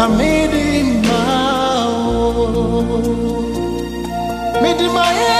na midima oh. midima yema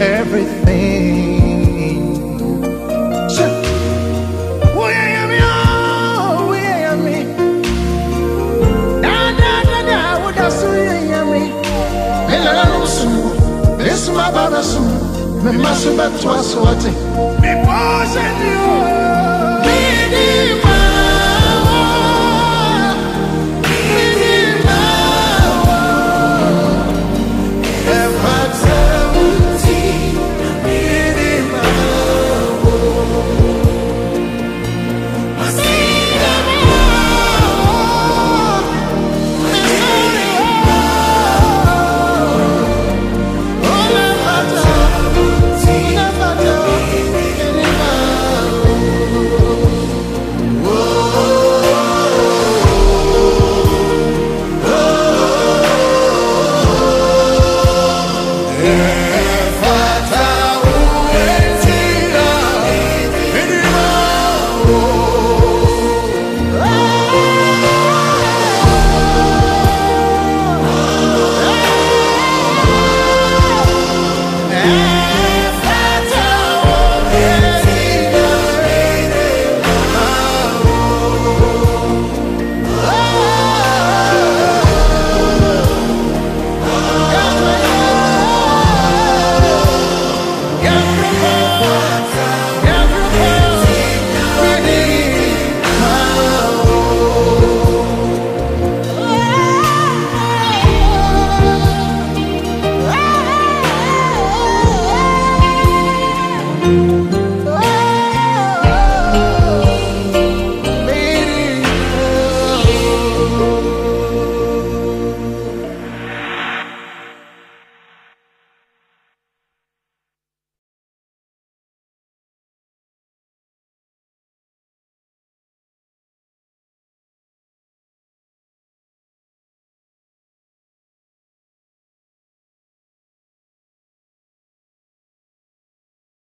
everything. Me, oh, yeah, yeah, me. Da, me. Me, la, me, ma, so, ba, twa, so, what, me, me, me,